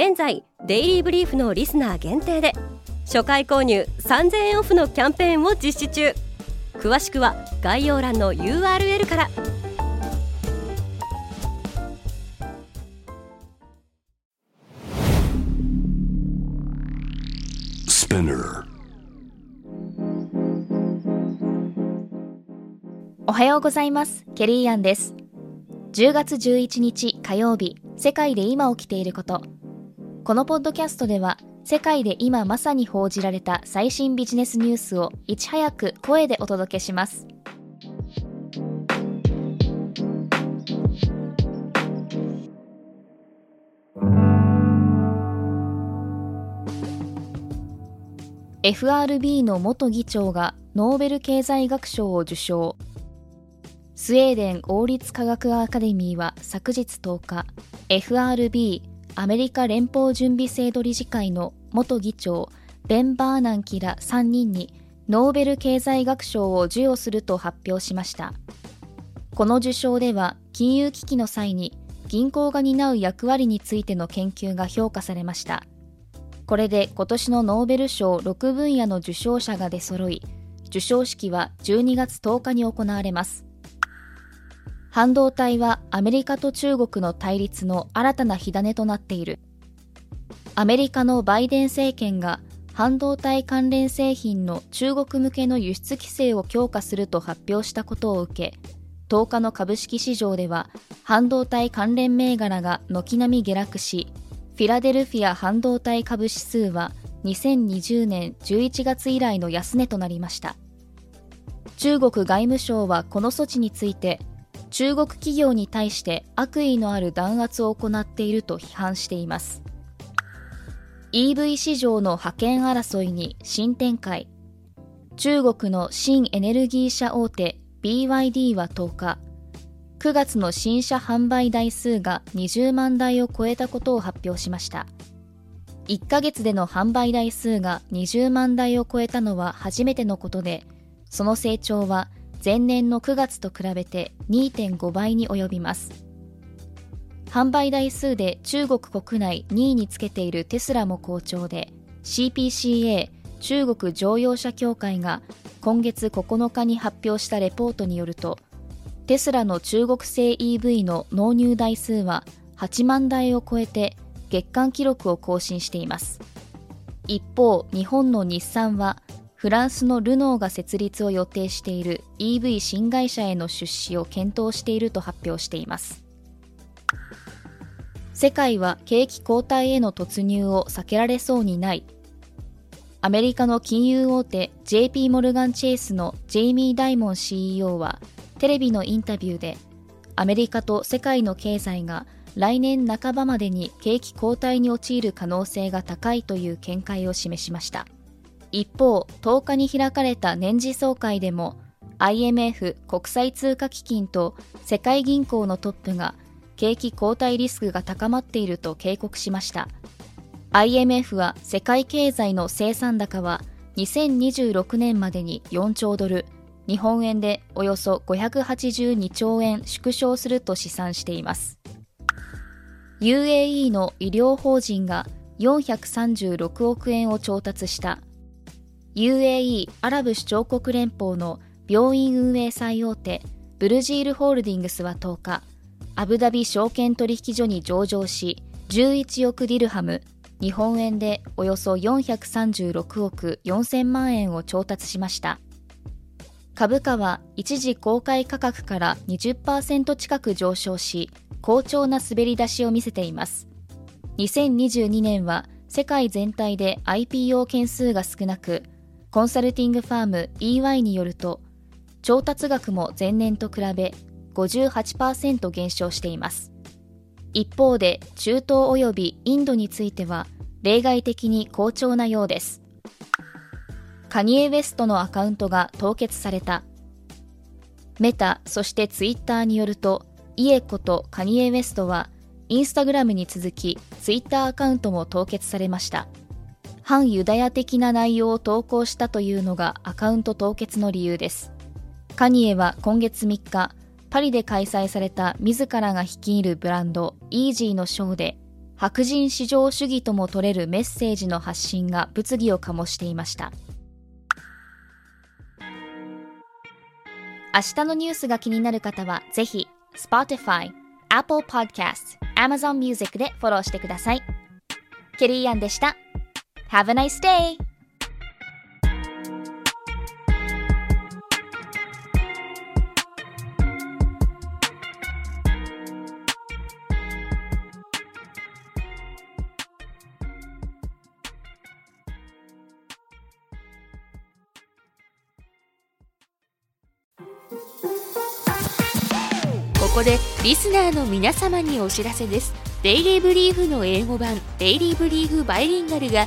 現在デイリーブリーフのリスナー限定で初回購入3000円オフのキャンペーンを実施中。詳しくは概要欄の URL から。おはようございます。ケリーアンです。10月11日火曜日世界で今起きていることこのポッドキャストでは世界で今まさに報じられた最新ビジネスニュースをいち早く声でお届けします。FRB の元議長がノーベル経済学賞を受賞スウェーデン王立科学アカデミーは昨日10日 FRB アメリカ連邦準備制度理事会の元議長ベン・バーナンキら3人にノーベル経済学賞を授与すると発表しました。この受賞では金融危機の際に銀行が担う役割についての研究が評価されました。これで今年のノーベル賞6分野の受賞者が出揃い授賞式は12月10日に行われます。半導体はアメリカと中国の対立の新たな火種となっている。アメリカのバイデン政権が半導体関連製品の中国向けの輸出規制を強化すると発表したことを受け、10日の株式市場では半導体関連銘柄が軒並み下落し、フィラデルフィア半導体株指数は2020年11月以来の安値となりました。中国外務省はこの措置について中国企業に対して悪意のある弾圧を行っていると批判しています。EV 市場の覇権争いに新展開。中国の新エネルギー車大手 BYD は10日9月の新車販売台数が20万台を超えたことを発表しました。1ヶ月での販売台数が20万台を超えたのは初めてのことでその成長は前年の9月と比べて2.5倍に及びます。販売台数で中国国内2位につけているテスラも好調で CPCA 中国乗用車協会が今月9日に発表したレポートによるとテスラの中国製 EV の納入台数は8万台を超えて月間記録を更新しています。一方日本の日産はフランスのルノーが設立を予定している EV 新会社への出資を検討していると発表しています。世界は景気後退への突入を避けられそうにない。アメリカの金融大手 JP モルガン・チェイスのジェイミー・ダイモン CEO はテレビのインタビューでアメリカと世界の経済が来年半ばまでに景気後退に陥る可能性が高いという見解を示しました。一方、10日に開かれた年次総会でも IMF 国際通貨基金と世界銀行のトップが景気後退リスクが高まっていると警告しました。IMF は世界経済の生産高は2026年までに4兆ドル日本円でおよそ582兆円縮小すると試算しています。UAE の医療法人が436億円を調達した。UAE アラブ首長国連邦の病院運営最大手ブルジールホールディングスは10日アブダビ証券取引所に上場し11億ディルハム日本円でおよそ436億4000万円を調達しました。株価は一時公開価格から20%近く上昇し好調な滑り出しを見せています。2022年は世界全体で IPO 件数が少なくコンサルティングファーム EY によると調達額も前年と比べ58%減少しています。一方で中東及びインドについては例外的に好調なようです。カニエ・ウェストのアカウントが凍結された。メタそしてツイッターによるとイエコとカニエ・ウェストはインスタグラムに続きツイッターアカウントも凍結されました。反ユダヤ的な内容を投稿したというのがアカウント凍結の理由です。カニエは今月3日パリで開催された自らが率いるブランドイージーのショーで白人至上主義とも取れるメッセージの発信が物議を醸していました。明日のニュースが気になる方はぜひ Spotify、Apple Podcast、Amazon Music でフォローしてください。ケリーアンでした。Have a nice day! ここでリスナーの皆様にお知らせですデイリーブリーフの英語版デイリーブリーフバイリンガルが